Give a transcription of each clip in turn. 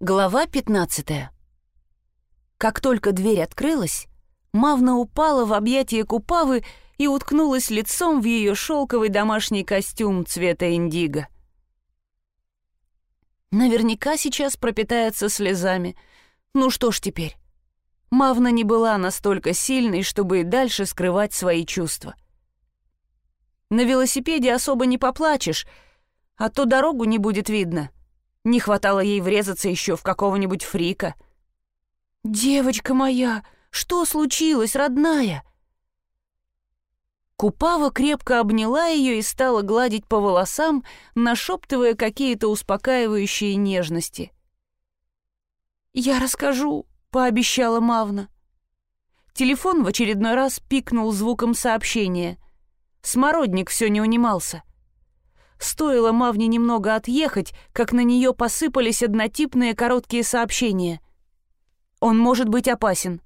Глава 15. Как только дверь открылась, Мавна упала в объятия Купавы и уткнулась лицом в ее шелковый домашний костюм цвета индиго. Наверняка сейчас пропитается слезами. Ну что ж теперь? Мавна не была настолько сильной, чтобы и дальше скрывать свои чувства. На велосипеде особо не поплачешь, а то дорогу не будет видно — не хватало ей врезаться еще в какого-нибудь фрика. «Девочка моя, что случилось, родная?» Купава крепко обняла ее и стала гладить по волосам, нашептывая какие-то успокаивающие нежности. «Я расскажу», — пообещала Мавна. Телефон в очередной раз пикнул звуком сообщения. Смородник все не унимался. Стоило Мавне немного отъехать, как на нее посыпались однотипные короткие сообщения. «Он может быть опасен.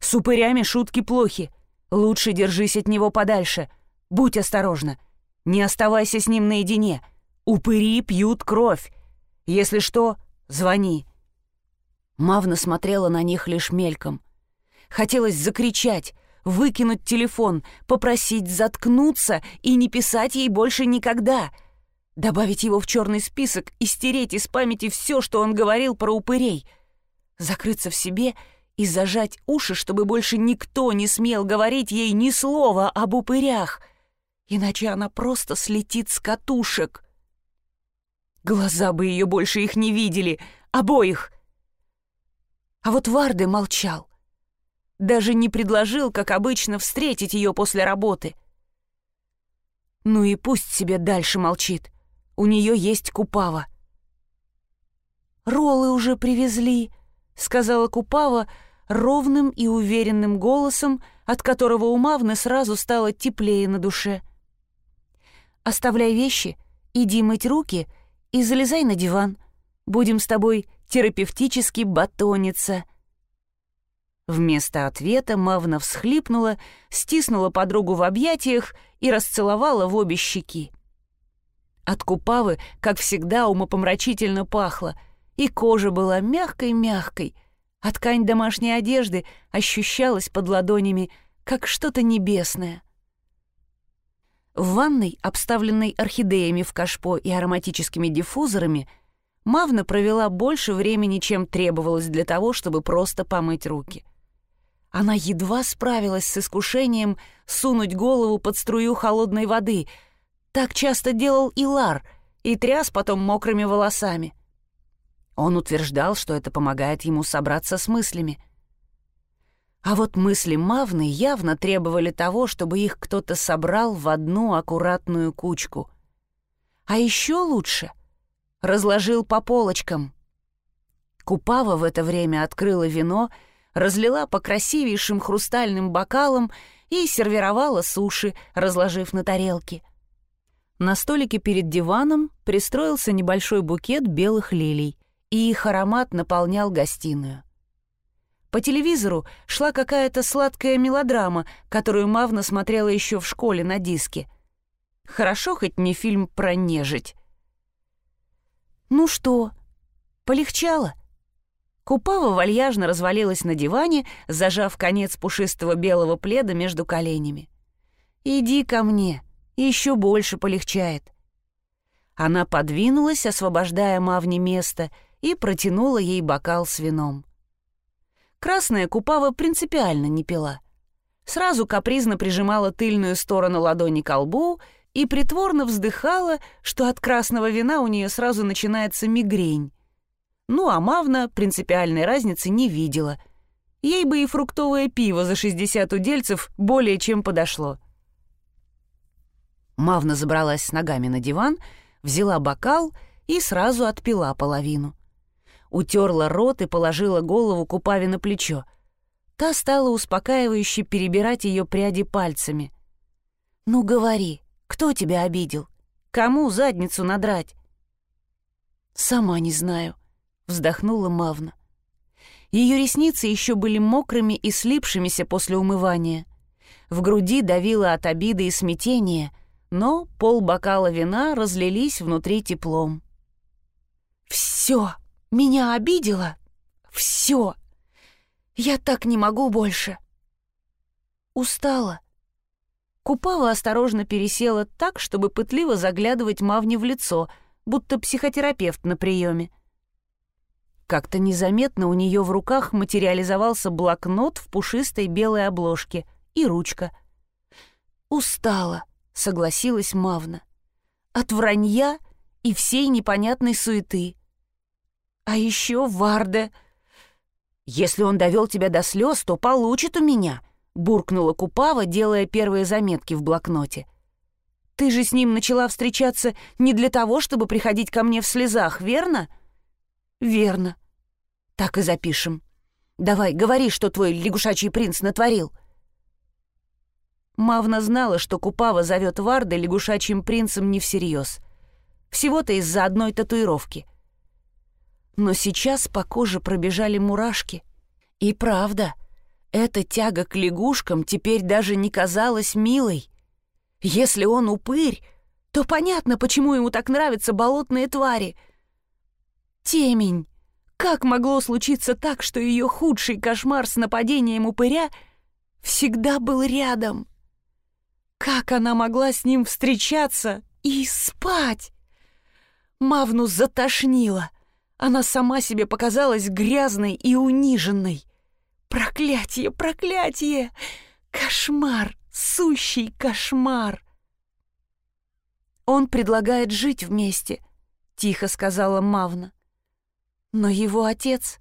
С упырями шутки плохи. Лучше держись от него подальше. Будь осторожна. Не оставайся с ним наедине. Упыри пьют кровь. Если что, звони». Мавна смотрела на них лишь мельком. Хотелось закричать, выкинуть телефон, попросить заткнуться и не писать ей больше никогда — Добавить его в черный список и стереть из памяти все, что он говорил про упырей. Закрыться в себе и зажать уши, чтобы больше никто не смел говорить ей ни слова об упырях. Иначе она просто слетит с катушек. Глаза бы ее больше их не видели, обоих. А вот Варды молчал. Даже не предложил, как обычно, встретить ее после работы. Ну и пусть себе дальше молчит. У нее есть Купава. «Роллы уже привезли», — сказала Купава ровным и уверенным голосом, от которого у Мавны сразу стало теплее на душе. «Оставляй вещи, иди мыть руки и залезай на диван. Будем с тобой терапевтически батониться». Вместо ответа Мавна всхлипнула, стиснула подругу в объятиях и расцеловала в обе щеки. От купавы, как всегда, умопомрачительно пахло, и кожа была мягкой-мягкой, а ткань домашней одежды ощущалась под ладонями, как что-то небесное. В ванной, обставленной орхидеями в кашпо и ароматическими диффузорами, Мавна провела больше времени, чем требовалось для того, чтобы просто помыть руки. Она едва справилась с искушением сунуть голову под струю холодной воды — так часто делал Илар и тряс потом мокрыми волосами. Он утверждал, что это помогает ему собраться с мыслями. А вот мысли Мавны явно требовали того, чтобы их кто-то собрал в одну аккуратную кучку. А еще лучше — разложил по полочкам. Купава в это время открыла вино, разлила по красивейшим хрустальным бокалам и сервировала суши, разложив на тарелке — на столике перед диваном пристроился небольшой букет белых лилий, и их аромат наполнял гостиную. По телевизору шла какая-то сладкая мелодрама, которую Мавна смотрела еще в школе на диске. Хорошо хоть не фильм про нежить. «Ну что, полегчало?» Купава вальяжно развалилась на диване, зажав конец пушистого белого пледа между коленями. «Иди ко мне», еще больше полегчает. Она подвинулась, освобождая Мавне место, и протянула ей бокал с вином. Красная Купава принципиально не пила. Сразу капризно прижимала тыльную сторону ладони к лбу и притворно вздыхала, что от красного вина у нее сразу начинается мигрень. Ну, а Мавна принципиальной разницы не видела. Ей бы и фруктовое пиво за 60 удельцев более чем подошло. Мавна забралась с ногами на диван, взяла бокал и сразу отпила половину. Утерла рот и положила голову Купаве на плечо. Та стала успокаивающе перебирать ее пряди пальцами. «Ну говори, кто тебя обидел? Кому задницу надрать?» «Сама не знаю», — вздохнула Мавна. Ее ресницы еще были мокрыми и слипшимися после умывания. В груди давило от обиды и смятения — но пол бокала вина разлились внутри теплом. «Все!» меня обидела? Все. Я так не могу больше. Устала. Купава осторожно пересела так, чтобы пытливо заглядывать Мавне в лицо, будто психотерапевт на приеме. Как-то незаметно у нее в руках материализовался блокнот в пушистой белой обложке и ручка. «Устала», — согласилась Мавна. «От вранья и всей непонятной суеты. А еще Варде. Если он довел тебя до слез, то получит у меня», буркнула Купава, делая первые заметки в блокноте. «Ты же с ним начала встречаться не для того, чтобы приходить ко мне в слезах, верно?» «Верно. Так и запишем. Давай, говори, что твой лягушачий принц натворил». Мавна знала, что Купава зовет Варда лягушачьим принцем не всерьез. Всего-то из-за одной татуировки. Но сейчас по коже пробежали мурашки. И правда — эта тяга к лягушкам теперь даже не казалась милой. Если он упырь, то понятно, почему ему так нравятся болотные твари. Темень! Как могло случиться так, что ее худший кошмар с нападением упыря всегда был рядом? Как она могла с ним встречаться и спать? Мавну затошнила. Она сама себе показалась грязной и униженной. Проклятие, проклятие! Кошмар, сущий кошмар! Он предлагает жить вместе, тихо сказала Мавна. Но его отец...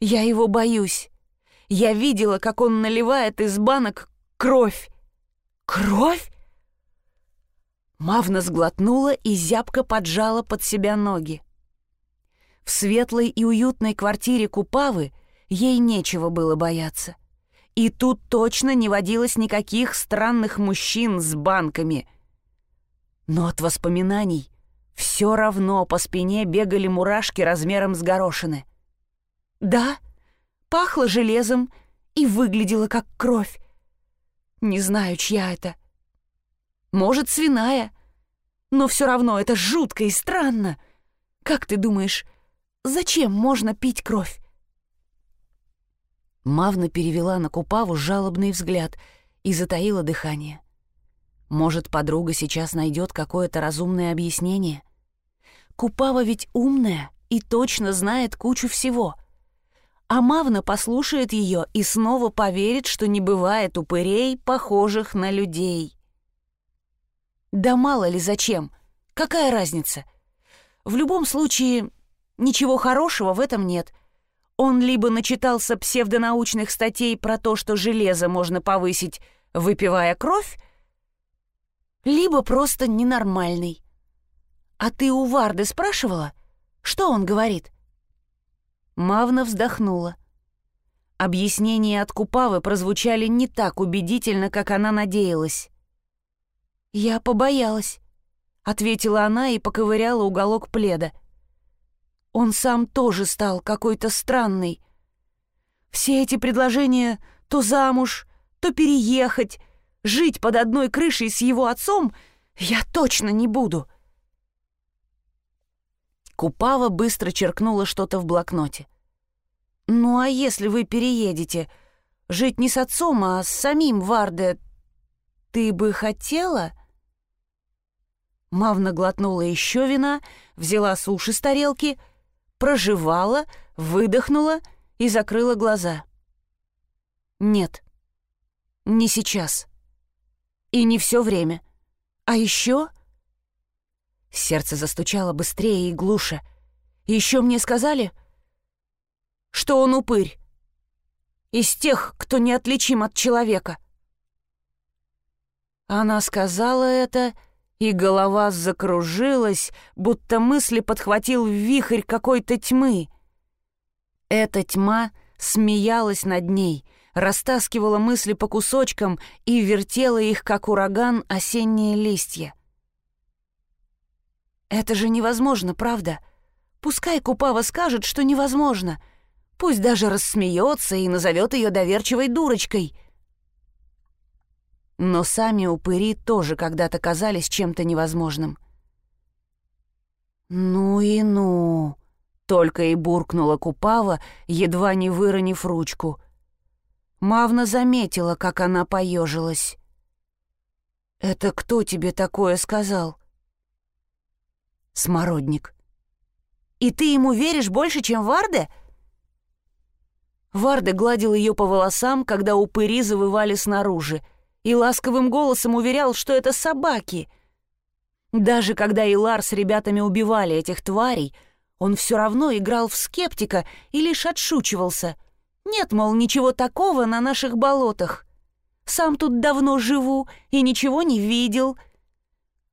Я его боюсь. Я видела, как он наливает из банок кровь. Кровь? Мавна сглотнула и зябко поджала под себя ноги. В светлой и уютной квартире Купавы Ей нечего было бояться. И тут точно не водилось никаких странных мужчин с банками. Но от воспоминаний все равно по спине бегали мурашки размером с горошины. Да, пахло железом и выглядело как кровь. Не знаю, чья это. Может, свиная. Но все равно это жутко и странно. Как ты думаешь, зачем можно пить кровь? Мавна перевела на Купаву жалобный взгляд и затаила дыхание. Может, подруга сейчас найдет какое-то разумное объяснение? Купава ведь умная и точно знает кучу всего. А Мавна послушает ее и снова поверит, что не бывает упырей, похожих на людей. Да мало ли зачем, какая разница? В любом случае, ничего хорошего в этом нет — он либо начитался псевдонаучных статей про то, что железо можно повысить, выпивая кровь, либо просто ненормальный. А ты у Варды спрашивала, что он говорит? Мавна вздохнула. Объяснения от Купавы прозвучали не так убедительно, как она надеялась. «Я побоялась», — ответила она и поковыряла уголок пледа. Он сам тоже стал какой-то странный. Все эти предложения то замуж, то переехать, жить под одной крышей с его отцом я точно не буду. Купава быстро черкнула что-то в блокноте. «Ну а если вы переедете? Жить не с отцом, а с самим Варде, ты бы хотела?» Мавна глотнула еще вина, взяла суши с тарелки — проживала, выдохнула и закрыла глаза. Нет, не сейчас. И не все время. А еще... Сердце застучало быстрее и глуше. Еще мне сказали, что он упырь. Из тех, кто неотличим от человека. Она сказала это и голова закружилась, будто мысли подхватил вихрь какой-то тьмы. Эта тьма смеялась над ней, растаскивала мысли по кусочкам и вертела их, как ураган, осенние листья. «Это же невозможно, правда? Пускай Купава скажет, что невозможно. Пусть даже рассмеется и назовет ее доверчивой дурочкой», но сами упыри тоже когда-то казались чем-то невозможным. «Ну и ну!» Только и буркнула Купава, едва не выронив ручку. Мавна заметила, как она поежилась. «Это кто тебе такое сказал?» «Смородник». «И ты ему веришь больше, чем Варде?» Варда гладил ее по волосам, когда упыри завывали снаружи, и ласковым голосом уверял, что это собаки. Даже когда Илар с ребятами убивали этих тварей, он все равно играл в скептика и лишь отшучивался. Нет, мол, ничего такого на наших болотах. Сам тут давно живу и ничего не видел.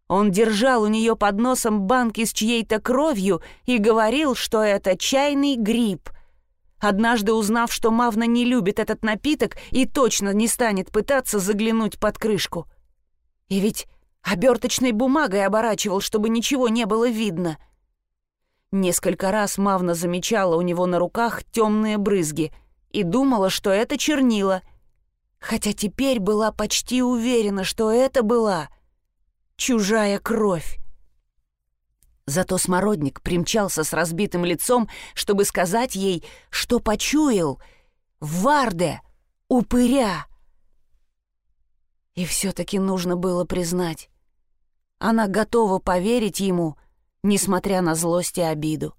Он держал у нее под носом банки с чьей-то кровью и говорил, что это чайный гриб — однажды узнав, что Мавна не любит этот напиток и точно не станет пытаться заглянуть под крышку. И ведь оберточной бумагой оборачивал, чтобы ничего не было видно. Несколько раз Мавна замечала у него на руках темные брызги и думала, что это чернила, хотя теперь была почти уверена, что это была чужая кровь. Зато смородник примчался с разбитым лицом, чтобы сказать ей, что почуял Варде упыря. И все-таки нужно было признать. Она готова поверить ему, несмотря на злость и обиду.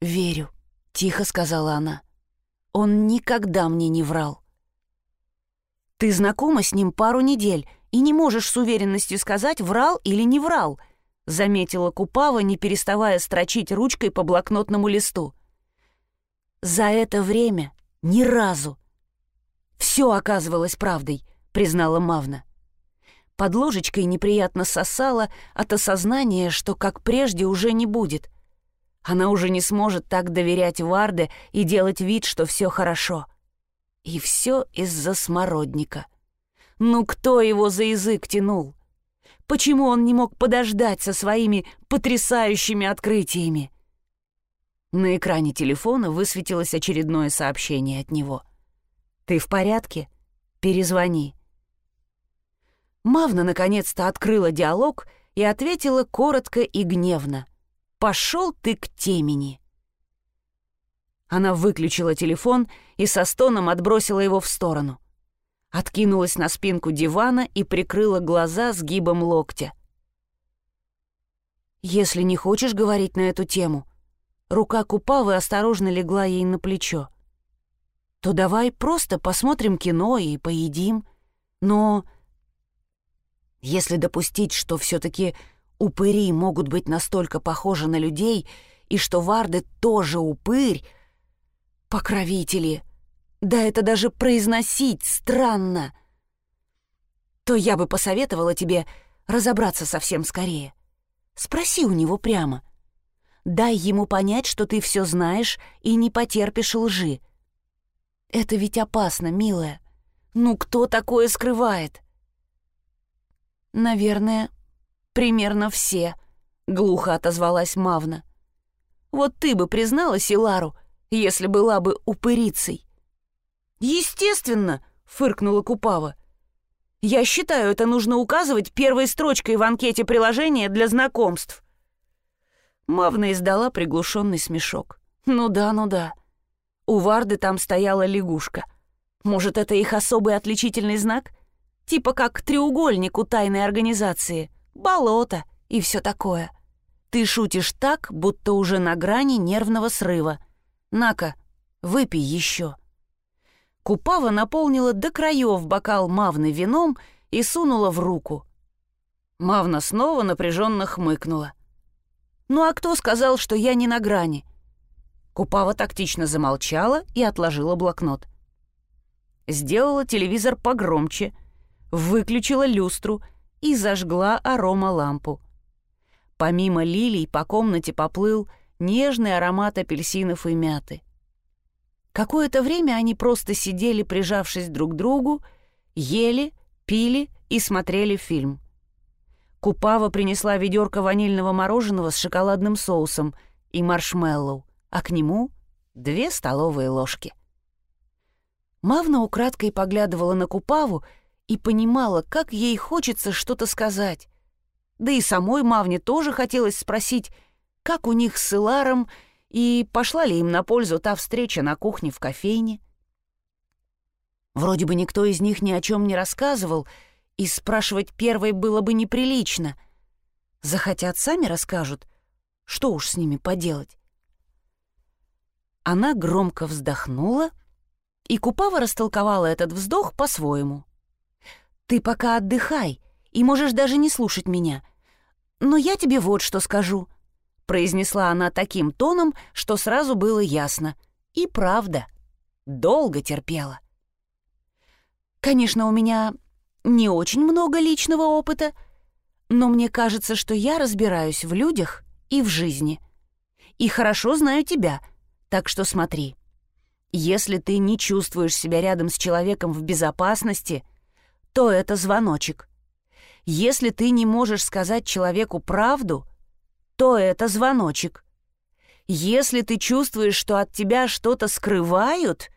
«Верю», — тихо сказала она. «Он никогда мне не врал». «Ты знакома с ним пару недель и не можешь с уверенностью сказать, врал или не врал», —— заметила Купава, не переставая строчить ручкой по блокнотному листу. «За это время ни разу. Все оказывалось правдой», — признала Мавна. Под ложечкой неприятно сосала от осознания, что как прежде уже не будет. Она уже не сможет так доверять Варде и делать вид, что все хорошо. И все из-за смородника. Ну кто его за язык тянул? Почему он не мог подождать со своими потрясающими открытиями? На экране телефона высветилось очередное сообщение от него. «Ты в порядке? Перезвони». Мавна наконец-то открыла диалог и ответила коротко и гневно. «Пошел ты к темени». Она выключила телефон и со стоном отбросила его в сторону откинулась на спинку дивана и прикрыла глаза сгибом локтя. «Если не хочешь говорить на эту тему», рука Купавы осторожно легла ей на плечо, «то давай просто посмотрим кино и поедим. Но если допустить, что все-таки упыри могут быть настолько похожи на людей, и что Варды тоже упырь, покровители — да это даже произносить странно. То я бы посоветовала тебе разобраться совсем скорее. Спроси у него прямо. Дай ему понять, что ты все знаешь и не потерпишь лжи. Это ведь опасно, милая. Ну кто такое скрывает? Наверное, примерно все, глухо отозвалась Мавна. Вот ты бы призналась Илару, если была бы упырицей. «Естественно!» — фыркнула Купава. «Я считаю, это нужно указывать первой строчкой в анкете приложения для знакомств». Мавна издала приглушенный смешок. «Ну да, ну да. У Варды там стояла лягушка. Может, это их особый отличительный знак? Типа как треугольник у тайной организации. Болото и все такое. Ты шутишь так, будто уже на грани нервного срыва. На-ка, выпей еще». Купава наполнила до краев бокал Мавны вином и сунула в руку. Мавна снова напряженно хмыкнула. «Ну а кто сказал, что я не на грани?» Купава тактично замолчала и отложила блокнот. Сделала телевизор погромче, выключила люстру и зажгла арома-лампу. Помимо лилий по комнате поплыл нежный аромат апельсинов и мяты. Какое-то время они просто сидели, прижавшись друг к другу, ели, пили и смотрели фильм. Купава принесла ведерко ванильного мороженого с шоколадным соусом и маршмеллоу, а к нему — две столовые ложки. Мавна украдкой поглядывала на Купаву и понимала, как ей хочется что-то сказать. Да и самой Мавне тоже хотелось спросить, как у них с Иларом и пошла ли им на пользу та встреча на кухне в кофейне. Вроде бы никто из них ни о чем не рассказывал, и спрашивать первой было бы неприлично. Захотят, сами расскажут. Что уж с ними поделать. Она громко вздохнула, и Купава растолковала этот вздох по-своему. «Ты пока отдыхай, и можешь даже не слушать меня. Но я тебе вот что скажу», — произнесла она таким тоном, что сразу было ясно. И правда, долго терпела. «Конечно, у меня не очень много личного опыта, но мне кажется, что я разбираюсь в людях и в жизни. И хорошо знаю тебя — так что смотри. Если ты не чувствуешь себя рядом с человеком в безопасности, то это звоночек. Если ты не можешь сказать человеку правду, то это звоночек. Если ты чувствуешь, что от тебя что-то скрывают,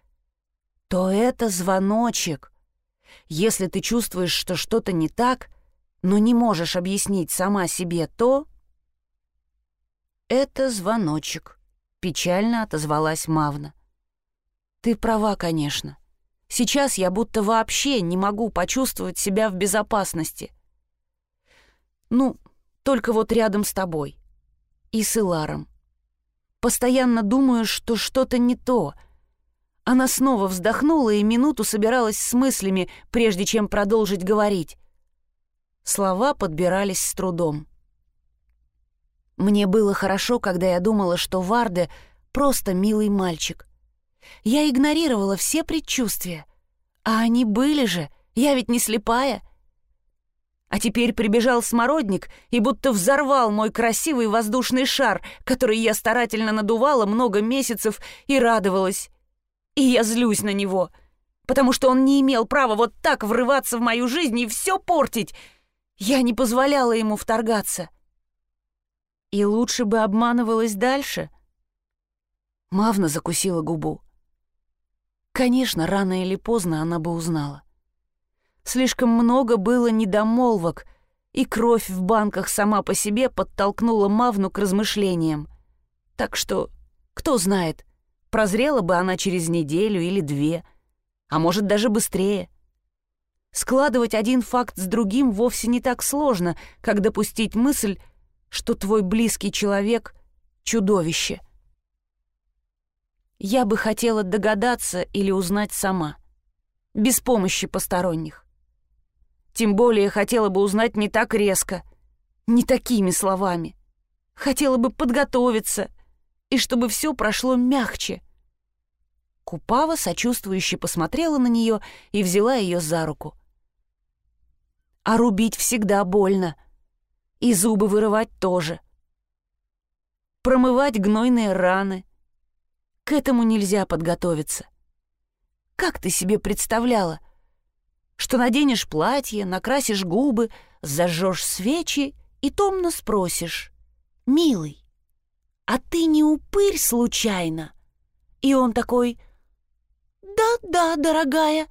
то это звоночек. Если ты чувствуешь, что что-то не так, но не можешь объяснить сама себе то, это звоночек. Печально отозвалась Мавна. «Ты права, конечно. Сейчас я будто вообще не могу почувствовать себя в безопасности. Ну, только вот рядом с тобой. И с Иларом. Постоянно думаю, что что-то не то. Она снова вздохнула и минуту собиралась с мыслями, прежде чем продолжить говорить. Слова подбирались с трудом. Мне было хорошо, когда я думала, что Варде просто милый мальчик. Я игнорировала все предчувствия. А они были же, я ведь не слепая. А теперь прибежал смородник и будто взорвал мой красивый воздушный шар, который я старательно надувала много месяцев и радовалась. И я злюсь на него, потому что он не имел права вот так врываться в мою жизнь и все портить. Я не позволяла ему вторгаться. И лучше бы обманывалась дальше. Мавна закусила губу. Конечно, рано или поздно она бы узнала. Слишком много было недомолвок, и кровь в банках сама по себе подтолкнула Мавну к размышлениям. Так что, кто знает, прозрела бы она через неделю или две, а может даже быстрее. Складывать один факт с другим вовсе не так сложно, как допустить мысль, что твой близкий человек — чудовище. Я бы хотела догадаться или узнать сама, без помощи посторонних. Тем более хотела бы узнать не так резко, не такими словами. Хотела бы подготовиться, и чтобы все прошло мягче. Купава сочувствующе посмотрела на нее и взяла ее за руку. «А рубить всегда больно», и зубы вырывать тоже. Промывать гнойные раны. К этому нельзя подготовиться. Как ты себе представляла? Что наденешь платье, накрасишь губы, зажжешь свечи и томно спросишь. «Милый, а ты не упырь случайно?» И он такой «Да-да, дорогая,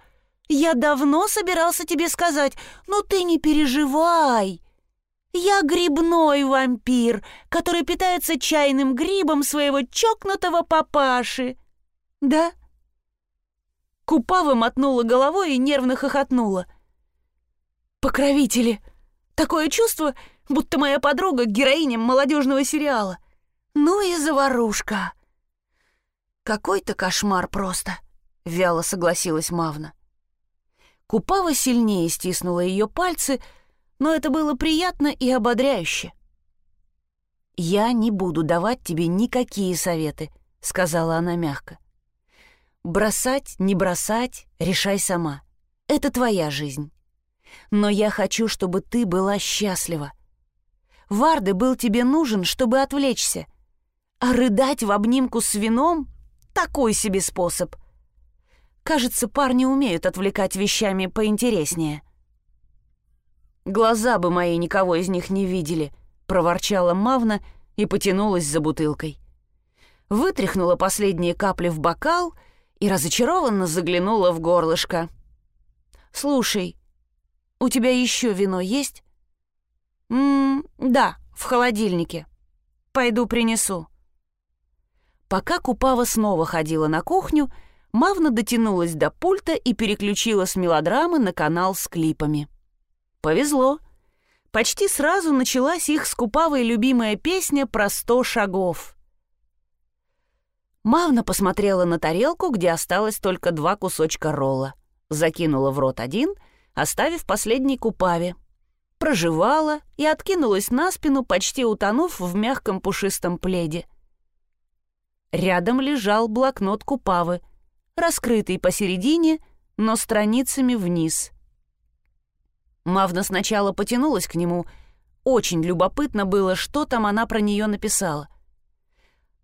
я давно собирался тебе сказать, но ты не переживай, я грибной вампир, который питается чайным грибом своего чокнутого папаши. Да? Купава мотнула головой и нервно хохотнула. Покровители. Такое чувство, будто моя подруга героиня молодежного сериала. Ну и заварушка. Какой-то кошмар просто, вяло согласилась Мавна. Купава сильнее стиснула ее пальцы, но это было приятно и ободряюще. «Я не буду давать тебе никакие советы», — сказала она мягко. «Бросать, не бросать, решай сама. Это твоя жизнь. Но я хочу, чтобы ты была счастлива. Варды был тебе нужен, чтобы отвлечься. А рыдать в обнимку с вином — такой себе способ. Кажется, парни умеют отвлекать вещами поинтереснее». Глаза бы мои никого из них не видели», — проворчала Мавна и потянулась за бутылкой. Вытряхнула последние капли в бокал и разочарованно заглянула в горлышко. «Слушай, у тебя еще вино есть?» «М -м, «Да, в холодильнике». Пойду принесу». Пока Купава снова ходила на кухню, Мавна дотянулась до пульта и переключила с мелодрамы на канал с клипами. Повезло. Почти сразу началась их с любимая песня про сто шагов. Мавна посмотрела на тарелку, где осталось только два кусочка ролла. Закинула в рот один, оставив последний Купаве. Прожевала и откинулась на спину, почти утонув в мягком пушистом пледе. Рядом лежал блокнот Купавы, раскрытый посередине, но страницами вниз. Мавна сначала потянулась к нему. Очень любопытно было, что там она про нее написала.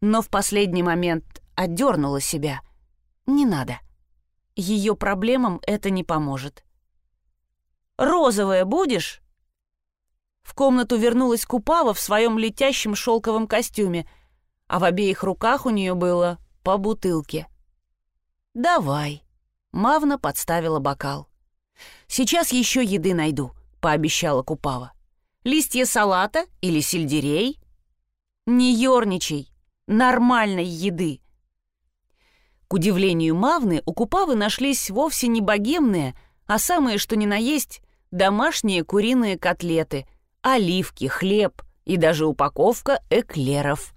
Но в последний момент отдернула себя. Не надо. Ее проблемам это не поможет. «Розовая будешь?» В комнату вернулась Купава в своем летящем шелковом костюме, а в обеих руках у нее было по бутылке. «Давай», — Мавна подставила бокал. «Сейчас еще еды найду», — пообещала Купава. «Листья салата или сельдерей?» «Не ерничай! Нормальной еды!» К удивлению Мавны, у Купавы нашлись вовсе не богемные, а самые что ни на есть домашние куриные котлеты, оливки, хлеб и даже упаковка эклеров.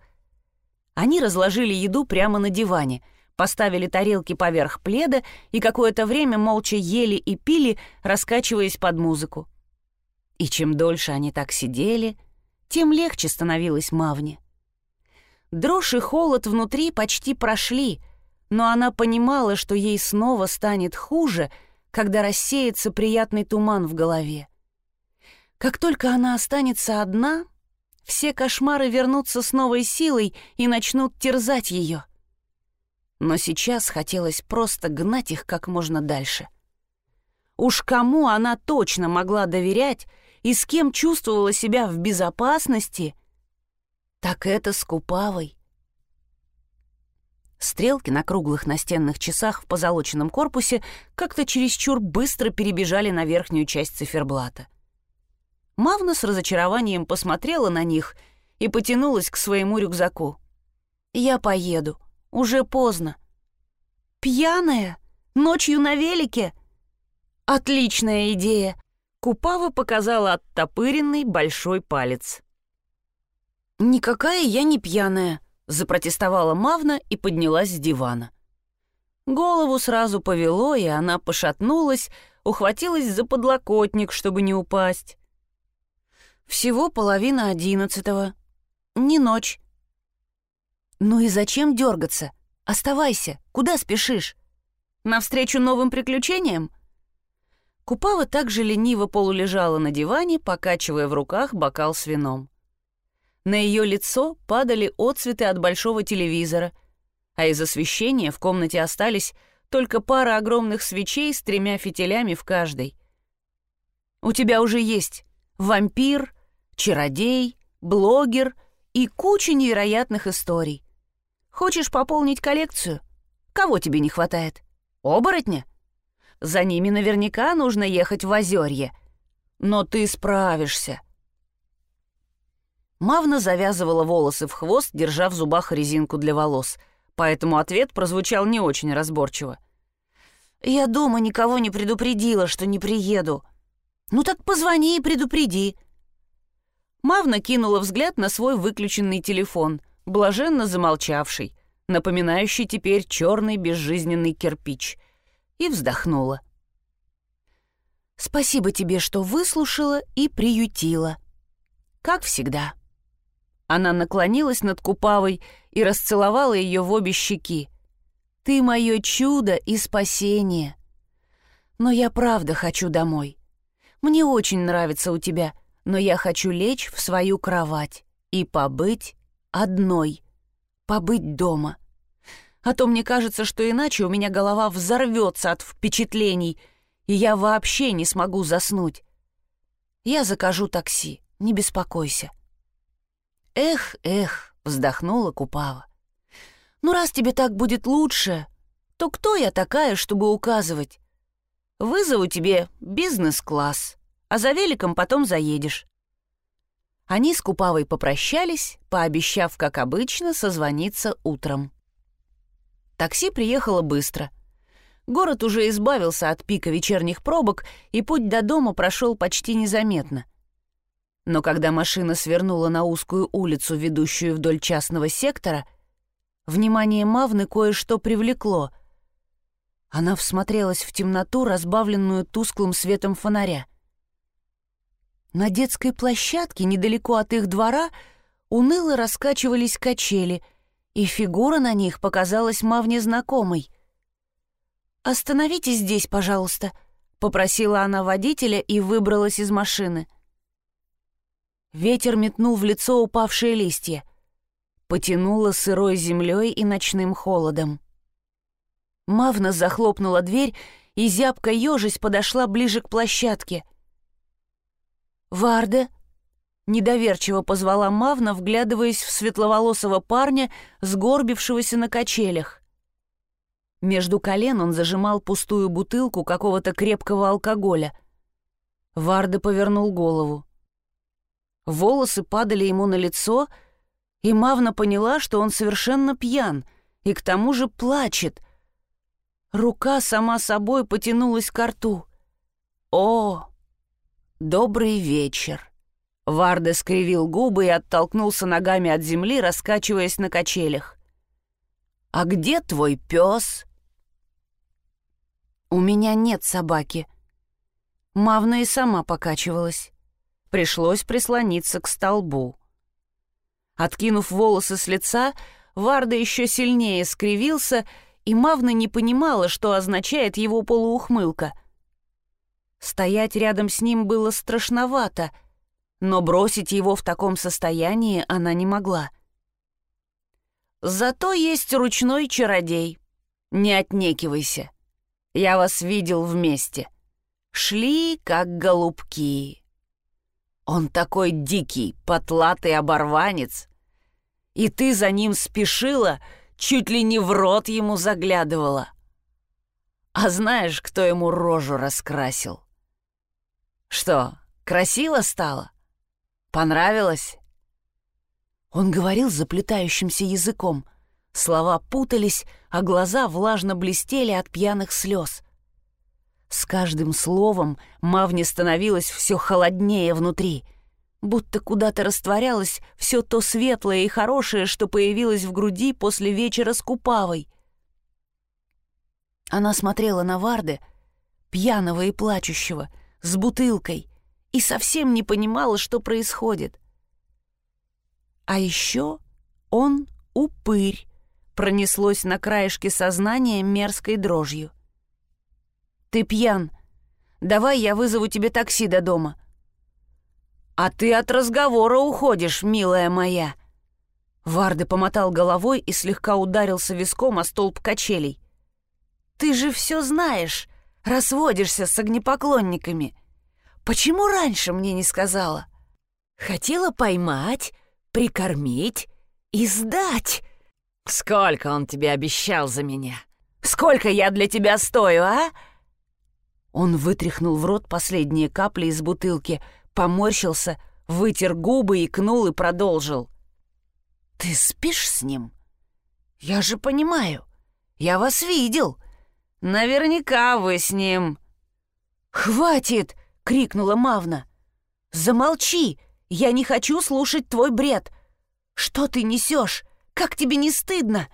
Они разложили еду прямо на диване — поставили тарелки поверх пледа и какое-то время молча ели и пили, раскачиваясь под музыку. И чем дольше они так сидели, тем легче становилось Мавне. Дрожь и холод внутри почти прошли, но она понимала, что ей снова станет хуже, когда рассеется приятный туман в голове. Как только она останется одна, все кошмары вернутся с новой силой и начнут терзать ее — но сейчас хотелось просто гнать их как можно дальше. Уж кому она точно могла доверять и с кем чувствовала себя в безопасности, так это с Купавой. Стрелки на круглых настенных часах в позолоченном корпусе как-то чересчур быстро перебежали на верхнюю часть циферблата. Мавна с разочарованием посмотрела на них и потянулась к своему рюкзаку. «Я поеду. Уже поздно. Пьяная? Ночью на велике? Отличная идея. Купава показала оттопыренный большой палец. «Никакая я не пьяная», — запротестовала Мавна и поднялась с дивана. Голову сразу повело, и она пошатнулась, ухватилась за подлокотник, чтобы не упасть. Всего половина одиннадцатого. Не ночь. «Ну и зачем дергаться? Оставайся. Куда спешишь? Навстречу новым приключениям?» Купава также лениво полулежала на диване, покачивая в руках бокал с вином. На ее лицо падали отцветы от большого телевизора, а из освещения в комнате остались только пара огромных свечей с тремя фитилями в каждой. «У тебя уже есть вампир, чародей, блогер и куча невероятных историй. Хочешь пополнить коллекцию? Кого тебе не хватает? Оборотня? За ними наверняка нужно ехать в Озерье. Но ты справишься. Мавна завязывала волосы в хвост, держа в зубах резинку для волос, поэтому ответ прозвучал не очень разборчиво. «Я дома никого не предупредила, что не приеду». «Ну так позвони и предупреди». Мавна кинула взгляд на свой выключенный телефон — блаженно замолчавший, напоминающий теперь черный безжизненный кирпич, и вздохнула. «Спасибо тебе, что выслушала и приютила. Как всегда». Она наклонилась над Купавой и расцеловала ее в обе щеки. «Ты мое чудо и спасение. Но я правда хочу домой. Мне очень нравится у тебя, но я хочу лечь в свою кровать и побыть одной, побыть дома. А то мне кажется, что иначе у меня голова взорвется от впечатлений, и я вообще не смогу заснуть. Я закажу такси, не беспокойся. Эх, эх, вздохнула Купава. Ну раз тебе так будет лучше, то кто я такая, чтобы указывать? Вызову тебе бизнес-класс, а за великом потом заедешь. Они с Купавой попрощались, пообещав, как обычно, созвониться утром. Такси приехало быстро. Город уже избавился от пика вечерних пробок, и путь до дома прошел почти незаметно. Но когда машина свернула на узкую улицу, ведущую вдоль частного сектора, внимание Мавны кое-что привлекло. Она всмотрелась в темноту, разбавленную тусклым светом фонаря. На детской площадке, недалеко от их двора, уныло раскачивались качели, и фигура на них показалась Мавне знакомой. «Остановитесь здесь, пожалуйста», — попросила она водителя и выбралась из машины. Ветер метнул в лицо упавшие листья. Потянуло сырой землей и ночным холодом. Мавна захлопнула дверь, и зябко ежась подошла ближе к площадке. «Варда?» — недоверчиво позвала Мавна, вглядываясь в светловолосого парня, сгорбившегося на качелях. Между колен он зажимал пустую бутылку какого-то крепкого алкоголя. Варда повернул голову. Волосы падали ему на лицо, и Мавна поняла, что он совершенно пьян и к тому же плачет. Рука сама собой потянулась к рту. «О, «Добрый вечер». Варда скривил губы и оттолкнулся ногами от земли, раскачиваясь на качелях. «А где твой пес?» «У меня нет собаки». Мавна и сама покачивалась. Пришлось прислониться к столбу. Откинув волосы с лица, Варда еще сильнее скривился, и Мавна не понимала, что означает его полуухмылка — Стоять рядом с ним было страшновато, но бросить его в таком состоянии она не могла. «Зато есть ручной чародей. Не отнекивайся. Я вас видел вместе. Шли, как голубки. Он такой дикий, потлатый оборванец. И ты за ним спешила, чуть ли не в рот ему заглядывала. А знаешь, кто ему рожу раскрасил? Что, красиво стало? Понравилось?» Он говорил заплетающимся языком. Слова путались, а глаза влажно блестели от пьяных слез. С каждым словом Мавне становилось все холоднее внутри, будто куда-то растворялось все то светлое и хорошее, что появилось в груди после вечера с Купавой. Она смотрела на Варды, пьяного и плачущего, — с бутылкой и совсем не понимала, что происходит. А еще он упырь, пронеслось на краешке сознания мерзкой дрожью. «Ты пьян. Давай я вызову тебе такси до дома». «А ты от разговора уходишь, милая моя!» Варды помотал головой и слегка ударился виском о столб качелей. «Ты же все знаешь разводишься с огнепоклонниками. Почему раньше мне не сказала? Хотела поймать, прикормить и сдать. Сколько он тебе обещал за меня? Сколько я для тебя стою, а? Он вытряхнул в рот последние капли из бутылки, поморщился, вытер губы, икнул и продолжил. «Ты спишь с ним? Я же понимаю. Я вас видел. Наверняка вы с ним...» «Хватит!» — крикнула Мавна. «Замолчи! Я не хочу слушать твой бред! Что ты несешь? Как тебе не стыдно?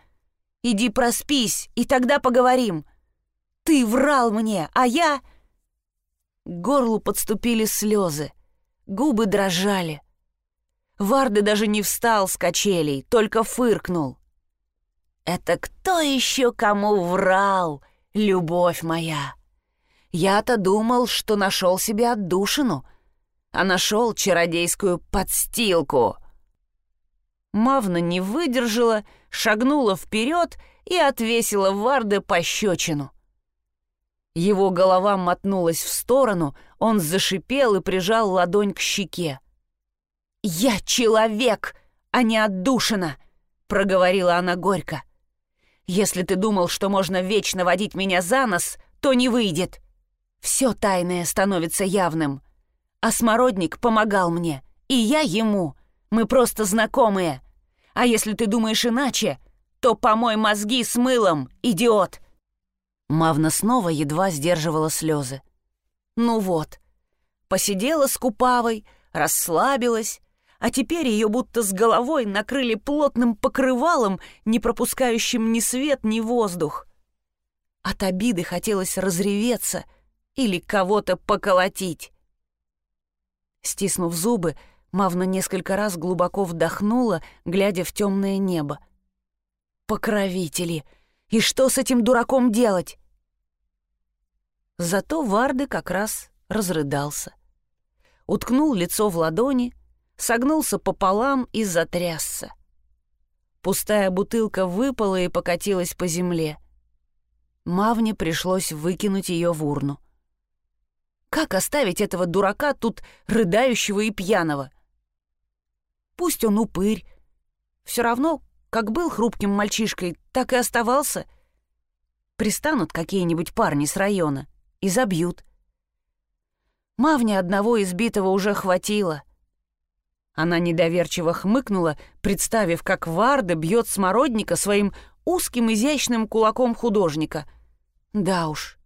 Иди проспись, и тогда поговорим. Ты врал мне, а я...» К горлу подступили слезы, губы дрожали. Варды даже не встал с качелей, только фыркнул. «Это кто еще кому врал?» любовь моя. Я-то думал, что нашел себе отдушину, а нашел чародейскую подстилку. Мавна не выдержала, шагнула вперед и отвесила Варде пощечину. Его голова мотнулась в сторону, он зашипел и прижал ладонь к щеке. «Я человек, а не отдушина!» — проговорила она горько. Если ты думал, что можно вечно водить меня за нос, то не выйдет. Все тайное становится явным. А Смородник помогал мне. И я ему. Мы просто знакомые. А если ты думаешь иначе, то помой мозги с мылом, идиот!» Мавна снова едва сдерживала слезы. «Ну вот, посидела с Купавой, расслабилась, а теперь ее будто с головой накрыли плотным покрывалом, не пропускающим ни свет, ни воздух. От обиды хотелось разреветься или кого-то поколотить. Стиснув зубы, Мавна несколько раз глубоко вдохнула, глядя в темное небо. «Покровители! И что с этим дураком делать?» Зато Варды как раз разрыдался. Уткнул лицо в ладони, согнулся пополам и затрясся. Пустая бутылка выпала и покатилась по земле. Мавне пришлось выкинуть ее в урну. Как оставить этого дурака тут рыдающего и пьяного? Пусть он упырь. Все равно, как был хрупким мальчишкой, так и оставался. Пристанут какие-нибудь парни с района и забьют. Мавне одного избитого уже хватило. Она недоверчиво хмыкнула, представив, как Варда бьет смородника своим узким изящным кулаком художника. Да уж.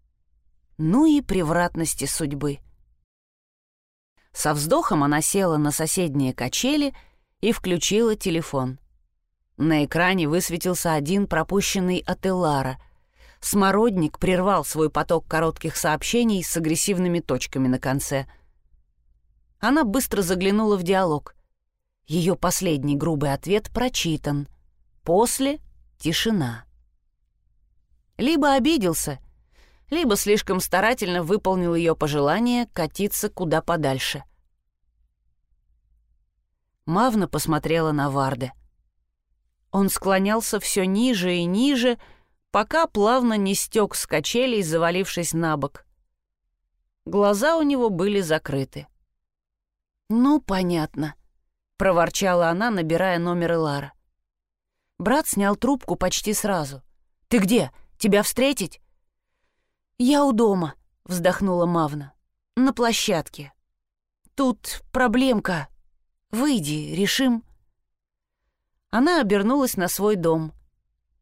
Ну и превратности судьбы. Со вздохом она села на соседние качели и включила телефон. На экране высветился один пропущенный от Элара. Смородник прервал свой поток коротких сообщений с агрессивными точками на конце. Она быстро заглянула в диалог. Ее последний грубый ответ прочитан. После — тишина. Либо обиделся, либо слишком старательно выполнил ее пожелание катиться куда подальше — Мавна посмотрела на Варде. Он склонялся все ниже и ниже, пока плавно не стек с качелей, завалившись на бок. Глаза у него были закрыты. «Ну, понятно», — проворчала она, набирая номер Элара. Брат снял трубку почти сразу. «Ты где? Тебя встретить?» «Я у дома», — вздохнула Мавна. «На площадке. Тут проблемка». Выйди, решим». Она обернулась на свой дом.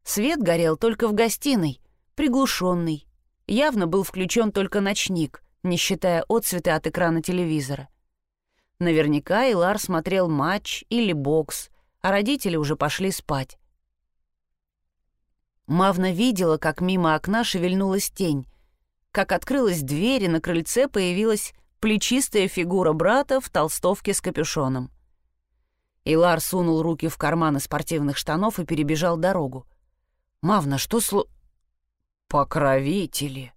Свет горел только в гостиной, приглушенный. Явно был включен только ночник, не считая отцвета от экрана телевизора. Наверняка Илар смотрел матч или бокс, а родители уже пошли спать. Мавна видела, как мимо окна шевельнулась тень, как открылась дверь, и на крыльце появилась плечистая фигура брата в толстовке с капюшоном. Илар сунул руки в карманы спортивных штанов и перебежал дорогу. «Мавна, что сло...» «Покровители!»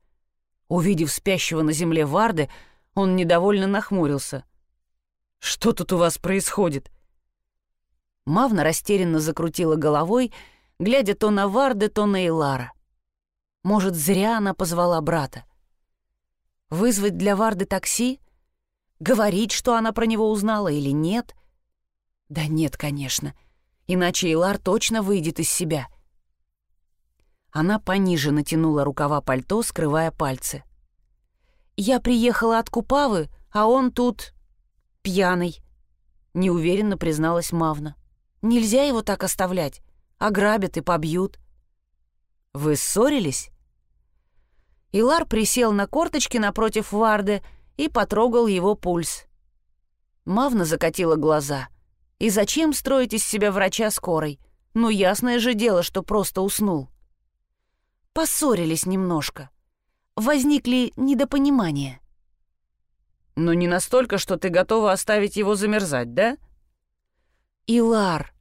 Увидев спящего на земле Варды, он недовольно нахмурился. «Что тут у вас происходит?» Мавна растерянно закрутила головой, глядя то на Варды, то на Илара. Может, зря она позвала брата. Вызвать для Варды такси? Говорить, что она про него узнала или нет — да нет, конечно. Иначе Илар точно выйдет из себя. Она пониже натянула рукава пальто, скрывая пальцы. «Я приехала от Купавы, а он тут... пьяный», — неуверенно призналась Мавна. «Нельзя его так оставлять. Ограбят и побьют». «Вы ссорились?» Илар присел на корточки напротив Варды и потрогал его пульс. Мавна закатила глаза — и зачем строить из себя врача скорой? Ну, ясное же дело, что просто уснул. Поссорились немножко. Возникли недопонимания. «Но не настолько, что ты готова оставить его замерзать, да?» «Илар!»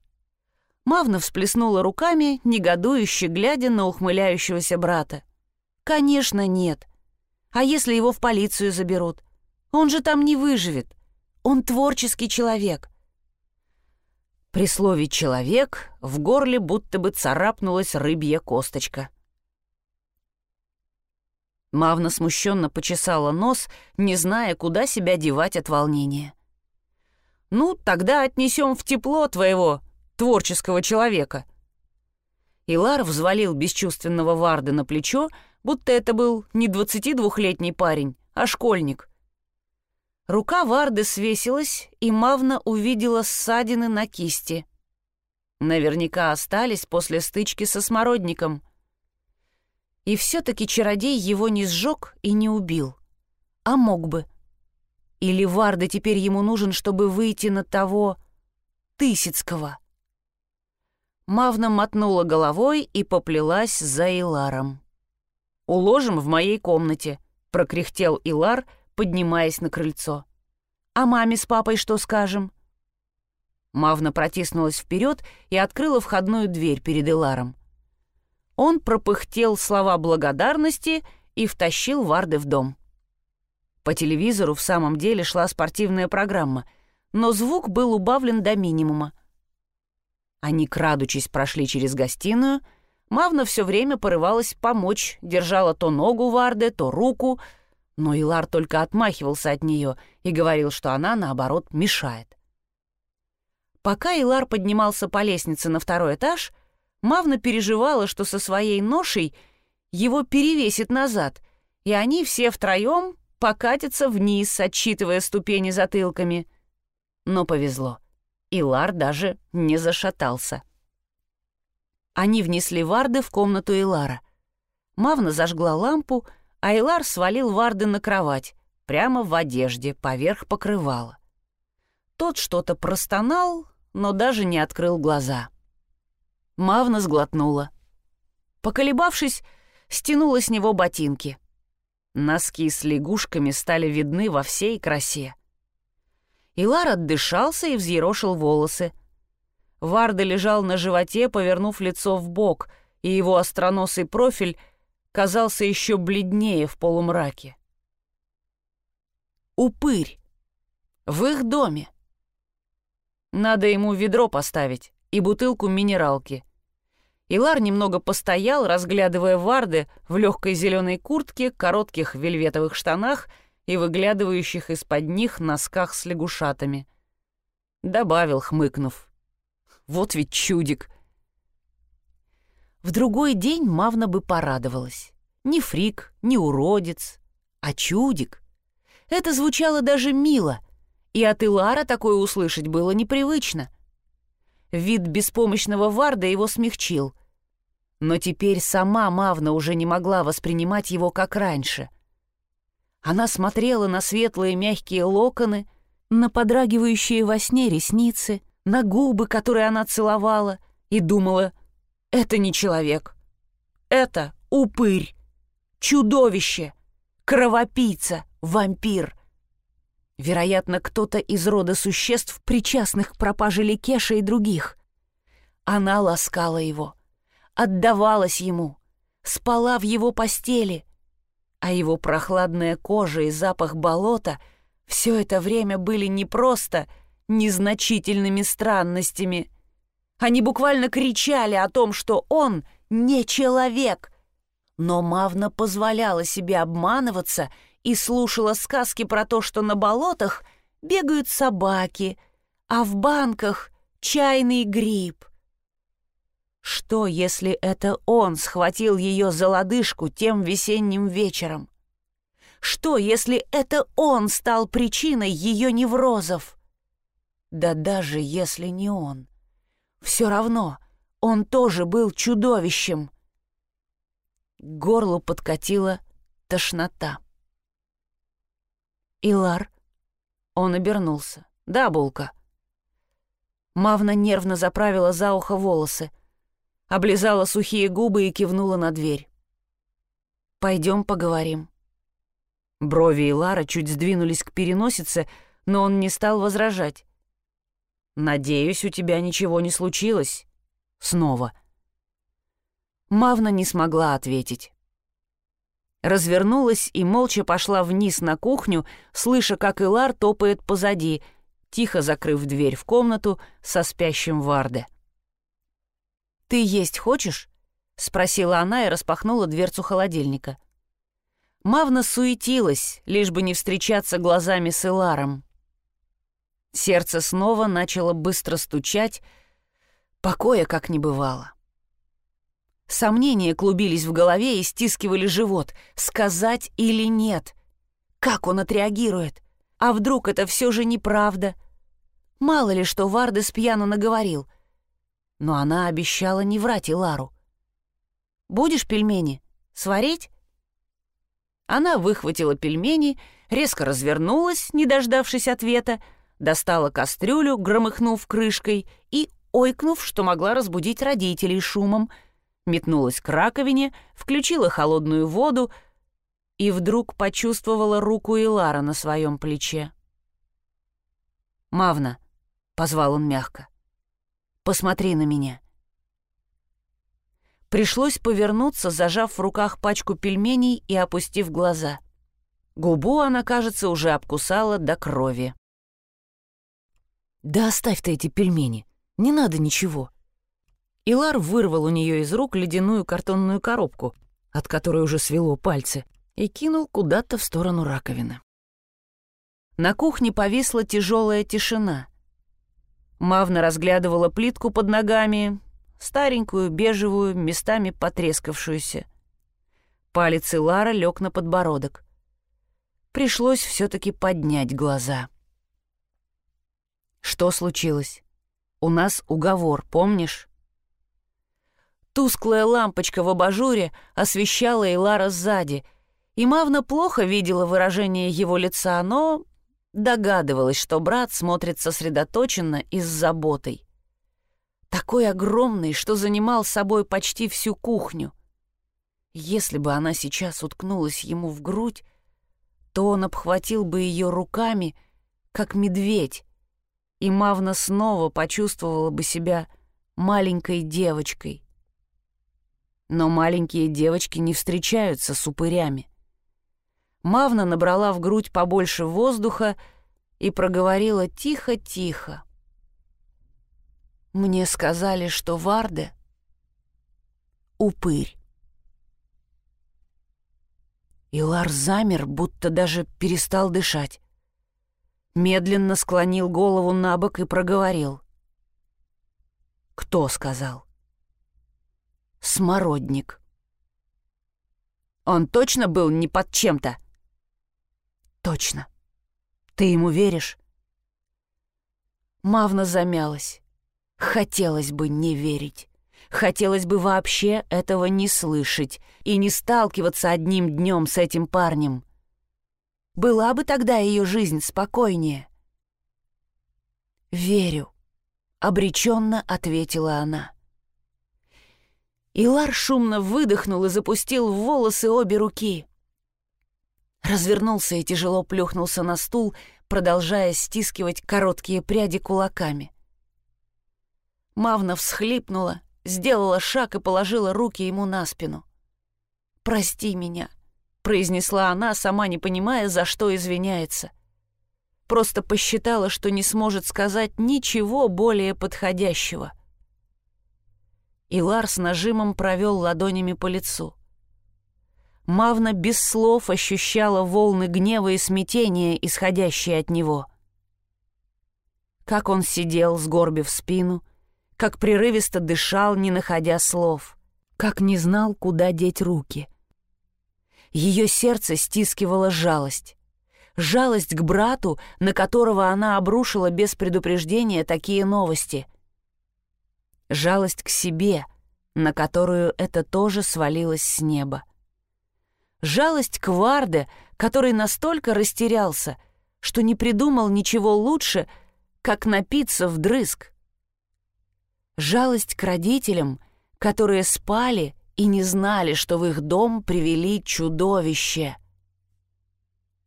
Мавна всплеснула руками, негодующе глядя на ухмыляющегося брата. «Конечно, нет. А если его в полицию заберут? Он же там не выживет. Он творческий человек. При слове «человек» в горле будто бы царапнулась рыбья косточка. Мавна смущенно почесала нос, не зная, куда себя девать от волнения. «Ну, тогда отнесем в тепло твоего творческого человека». Илар взвалил бесчувственного Варда на плечо, будто это был не 22-летний парень, а школьник. Рука Варды свесилась, и Мавна увидела ссадины на кисти. Наверняка остались после стычки со смородником. И все-таки чародей его не сжег и не убил. А мог бы. Или Варда теперь ему нужен, чтобы выйти на того Тысяцкого. Мавна мотнула головой и поплелась за Иларом. «Уложим в моей комнате», — прокряхтел Илар, поднимаясь на крыльцо. «А маме с папой что скажем?» Мавна протиснулась вперед и открыла входную дверь перед Иларом. Он пропыхтел слова благодарности и втащил Варды в дом. По телевизору в самом деле шла спортивная программа, но звук был убавлен до минимума. Они, крадучись, прошли через гостиную. Мавна все время порывалась помочь, держала то ногу Варде, то руку, но Илар только отмахивался от нее и говорил, что она, наоборот, мешает. Пока Илар поднимался по лестнице на второй этаж, Мавна переживала, что со своей ношей его перевесит назад, и они все втроем покатятся вниз, отчитывая ступени затылками. Но повезло. Илар даже не зашатался. Они внесли Варды в комнату Илара. Мавна зажгла лампу, а Илар свалил Варды на кровать, прямо в одежде, поверх покрывала. Тот что-то простонал, но даже не открыл глаза. Мавна сглотнула. Поколебавшись, стянула с него ботинки. Носки с лягушками стали видны во всей красе. Илар отдышался и взъерошил волосы. Варда лежал на животе, повернув лицо в бок, и его остроносый профиль казался еще бледнее в полумраке. Упырь. В их доме. Надо ему ведро поставить и бутылку минералки. Илар немного постоял, разглядывая Варды в легкой зеленой куртке, коротких вельветовых штанах — и выглядывающих из-под них носках с лягушатами. Добавил, хмыкнув. «Вот ведь чудик!» В другой день Мавна бы порадовалась. Не фрик, не уродец, а чудик. Это звучало даже мило, и от Илара такое услышать было непривычно. Вид беспомощного Варда его смягчил. Но теперь сама Мавна уже не могла воспринимать его как раньше — она смотрела на светлые мягкие локоны, на подрагивающие во сне ресницы, на губы, которые она целовала, и думала, это не человек. Это упырь, чудовище, кровопийца, вампир. Вероятно, кто-то из рода существ, причастных к пропаже Ликеша и других. Она ласкала его, отдавалась ему, спала в его постели — а его прохладная кожа и запах болота все это время были не просто незначительными странностями. Они буквально кричали о том, что он не человек. Но Мавна позволяла себе обманываться и слушала сказки про то, что на болотах бегают собаки, а в банках чайный гриб — что, если это он схватил ее за лодыжку тем весенним вечером? Что, если это он стал причиной ее неврозов? Да даже если не он. Все равно он тоже был чудовищем. К горлу подкатила тошнота. «Илар?» Он обернулся. «Да, Булка». Мавна нервно заправила за ухо волосы облизала сухие губы и кивнула на дверь. «Пойдем поговорим». Брови и Лара чуть сдвинулись к переносице, но он не стал возражать. «Надеюсь, у тебя ничего не случилось?» Снова. Мавна не смогла ответить. Развернулась и молча пошла вниз на кухню, слыша, как Илар топает позади, тихо закрыв дверь в комнату со спящим Варде. «Ты есть хочешь?» — спросила она и распахнула дверцу холодильника. Мавна суетилась, лишь бы не встречаться глазами с Иларом. Сердце снова начало быстро стучать, покоя как не бывало. Сомнения клубились в голове и стискивали живот. Сказать или нет? Как он отреагирует? А вдруг это все же неправда? Мало ли что Варда с пьяну наговорил. Но она обещала не врать Илару. «Будешь пельмени? Сварить?» Она выхватила пельмени, резко развернулась, не дождавшись ответа, достала кастрюлю, громыхнув крышкой, и, ойкнув, что могла разбудить родителей шумом, метнулась к раковине, включила холодную воду и вдруг почувствовала руку Илара на своем плече. «Мавна», — позвал он мягко, — «посмотри на меня». Пришлось повернуться, зажав в руках пачку пельменей и опустив глаза. Губу она, кажется, уже обкусала до крови. «Да оставь ты эти пельмени, не надо ничего». Илар вырвал у нее из рук ледяную картонную коробку, от которой уже свело пальцы, и кинул куда-то в сторону раковины. На кухне повисла тяжелая тишина. Мавна разглядывала плитку под ногами, старенькую, бежевую, местами потрескавшуюся. Палец Илара лег на подбородок. Пришлось все-таки поднять глаза. «Что случилось? У нас уговор, помнишь?» Тусклая лампочка в абажуре освещала Илара сзади, и Мавна плохо видела выражение его лица, но догадывалась, что брат смотрит сосредоточенно и с заботой такой огромный, что занимал собой почти всю кухню. Если бы она сейчас уткнулась ему в грудь, то он обхватил бы ее руками, как медведь, и Мавна снова почувствовала бы себя маленькой девочкой. Но маленькие девочки не встречаются с упырями. Мавна набрала в грудь побольше воздуха и проговорила тихо-тихо. Мне сказали, что Варде — упырь. Илар замер, будто даже перестал дышать. Медленно склонил голову на бок и проговорил. «Кто сказал?» «Смородник». «Он точно был не под чем-то?» «Точно. Ты ему веришь?» Мавна замялась. Хотелось бы не верить. Хотелось бы вообще этого не слышать и не сталкиваться одним днем с этим парнем. Была бы тогда ее жизнь спокойнее. «Верю», — обреченно ответила она. Илар шумно выдохнул и запустил в волосы обе руки. Развернулся и тяжело плюхнулся на стул, продолжая стискивать короткие пряди кулаками. Мавна всхлипнула, сделала шаг и положила руки ему на спину. «Прости меня», — произнесла она, сама не понимая, за что извиняется. Просто посчитала, что не сможет сказать ничего более подходящего. Илар с нажимом провел ладонями по лицу. Мавна без слов ощущала волны гнева и смятения, исходящие от него. Как он сидел, сгорбив спину, — как прерывисто дышал, не находя слов, как не знал, куда деть руки. Ее сердце стискивало жалость. Жалость к брату, на которого она обрушила без предупреждения такие новости. Жалость к себе, на которую это тоже свалилось с неба. Жалость к Варде, который настолько растерялся, что не придумал ничего лучше, как напиться вдрызг жалость к родителям, которые спали и не знали, что в их дом привели чудовище.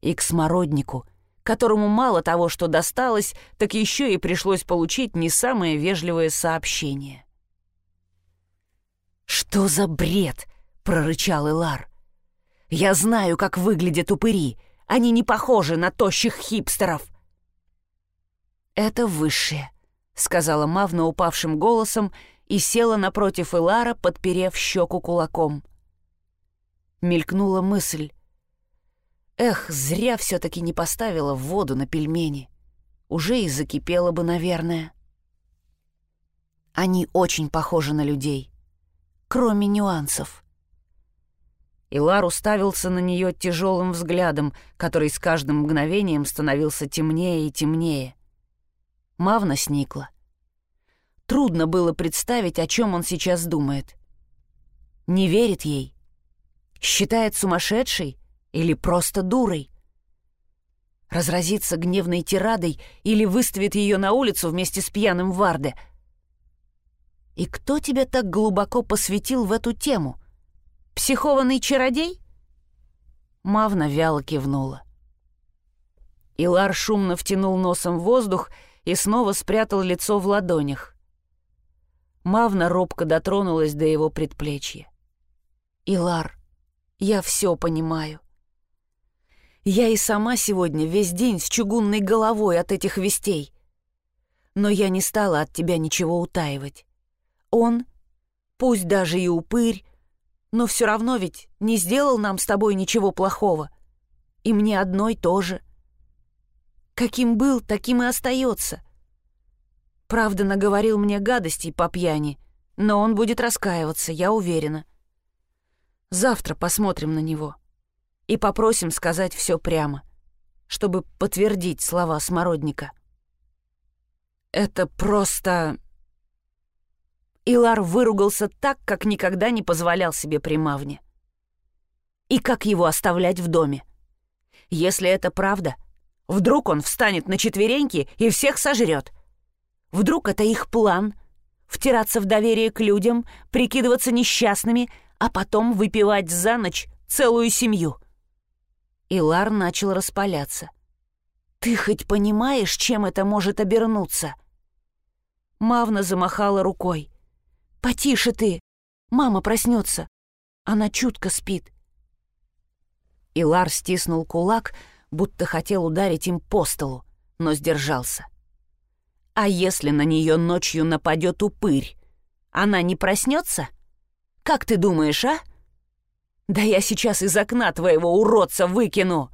И к смороднику, которому мало того, что досталось, так еще и пришлось получить не самое вежливое сообщение. «Что за бред?» — прорычал Элар. «Я знаю, как выглядят упыри. Они не похожи на тощих хипстеров». «Это высшее сказала Мавна упавшим голосом и села напротив Элара, подперев щеку кулаком. Мелькнула мысль. Эх, зря все-таки не поставила воду на пельмени. Уже и закипела бы, наверное. Они очень похожи на людей. Кроме нюансов. Илар уставился на нее тяжелым взглядом, который с каждым мгновением становился темнее и темнее. Мавна сникла. Трудно было представить, о чем он сейчас думает. Не верит ей. Считает сумасшедшей или просто дурой. Разразится гневной тирадой или выставит ее на улицу вместе с пьяным Варде. И кто тебя так глубоко посвятил в эту тему? Психованный чародей? Мавна вяло кивнула. Илар шумно втянул носом воздух и снова спрятал лицо в ладонях. Мавна робко дотронулась до его предплечья. «Илар, я все понимаю. Я и сама сегодня весь день с чугунной головой от этих вестей. Но я не стала от тебя ничего утаивать. Он, пусть даже и упырь, но все равно ведь не сделал нам с тобой ничего плохого. И мне одной тоже. Каким был, таким и остается. Правда, наговорил мне гадостей по пьяни, но он будет раскаиваться, я уверена. Завтра посмотрим на него и попросим сказать все прямо, чтобы подтвердить слова Смородника. Это просто... Илар выругался так, как никогда не позволял себе при Мавне. И как его оставлять в доме? Если это правда, вдруг он встанет на четвереньки и всех сожрет. Вдруг это их план — втираться в доверие к людям, прикидываться несчастными, а потом выпивать за ночь целую семью. Илар начал распаляться. «Ты хоть понимаешь, чем это может обернуться?» Мавна замахала рукой. «Потише ты! Мама проснется! Она чутко спит!» Илар стиснул кулак, будто хотел ударить им по столу, но сдержался. А если на нее ночью нападет упырь, она не проснется? Как ты думаешь, а? Да я сейчас из окна твоего уродца выкину!»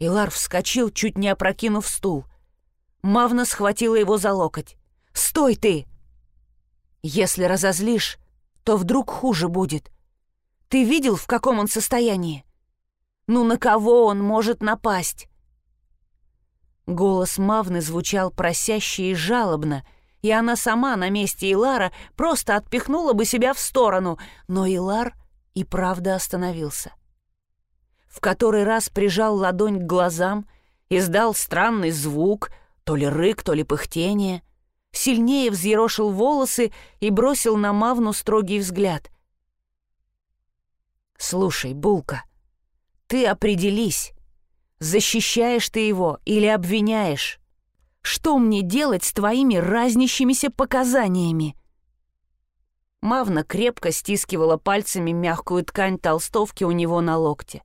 Илар вскочил, чуть не опрокинув стул. Мавна схватила его за локоть. «Стой ты!» «Если разозлишь, то вдруг хуже будет. Ты видел, в каком он состоянии? Ну на кого он может напасть?» Голос Мавны звучал просяще и жалобно, и она сама на месте Илара просто отпихнула бы себя в сторону, но Илар и правда остановился. В который раз прижал ладонь к глазам, издал странный звук, то ли рык, то ли пыхтение, сильнее взъерошил волосы и бросил на Мавну строгий взгляд. «Слушай, Булка, ты определись, Защищаешь ты его или обвиняешь? Что мне делать с твоими разнящимися показаниями?» Мавна крепко стискивала пальцами мягкую ткань толстовки у него на локте.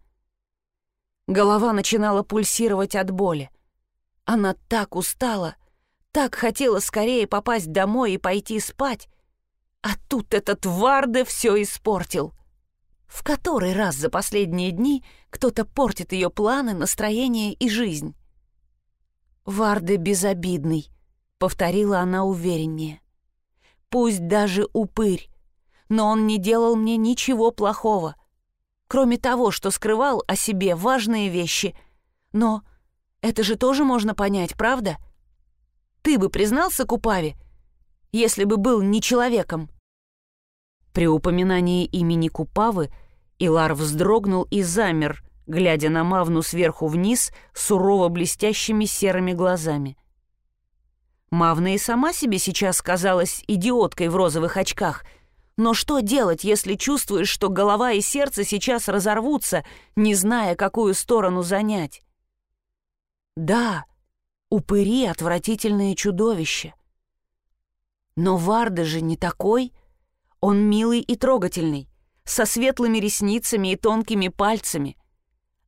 Голова начинала пульсировать от боли. Она так устала, так хотела скорее попасть домой и пойти спать, а тут этот Варде все испортил — в который раз за последние дни кто-то портит ее планы, настроение и жизнь? «Варде безобидный», — повторила она увереннее. «Пусть даже упырь, но он не делал мне ничего плохого, кроме того, что скрывал о себе важные вещи. Но это же тоже можно понять, правда? Ты бы признался Купаве, если бы был не человеком?» При упоминании имени Купавы Илар вздрогнул и замер, глядя на Мавну сверху вниз сурово блестящими серыми глазами. Мавна и сама себе сейчас казалась идиоткой в розовых очках. Но что делать, если чувствуешь, что голова и сердце сейчас разорвутся, не зная, какую сторону занять? Да, упыри — отвратительные чудовища. Но Варда же не такой — он милый и трогательный, со светлыми ресницами и тонкими пальцами.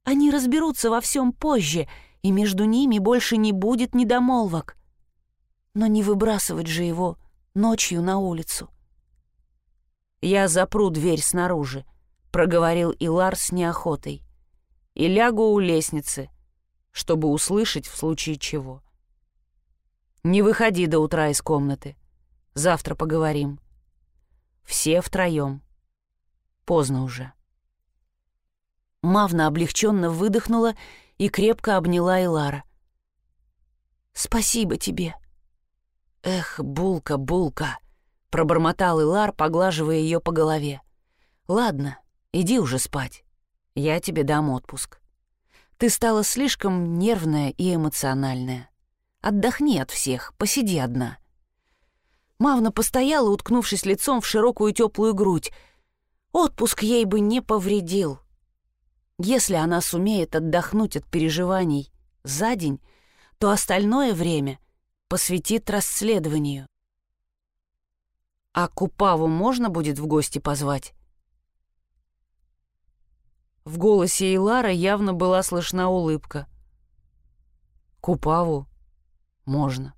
Они разберутся во всем позже, и между ними больше не будет недомолвок. Но не выбрасывать же его ночью на улицу. «Я запру дверь снаружи», — проговорил Илар с неохотой, «и лягу у лестницы, чтобы услышать в случае чего. Не выходи до утра из комнаты. Завтра поговорим». Все втроем. Поздно уже. Мавна облегченно выдохнула и крепко обняла Илара. «Спасибо тебе». «Эх, булка, булка», — пробормотал Илар, поглаживая ее по голове. «Ладно, иди уже спать. Я тебе дам отпуск. Ты стала слишком нервная и эмоциональная. Отдохни от всех, посиди одна». Мавна постояла, уткнувшись лицом в широкую теплую грудь. Отпуск ей бы не повредил. Если она сумеет отдохнуть от переживаний за день, то остальное время посвятит расследованию. А Купаву можно будет в гости позвать? В голосе Илара явно была слышна улыбка. Купаву можно.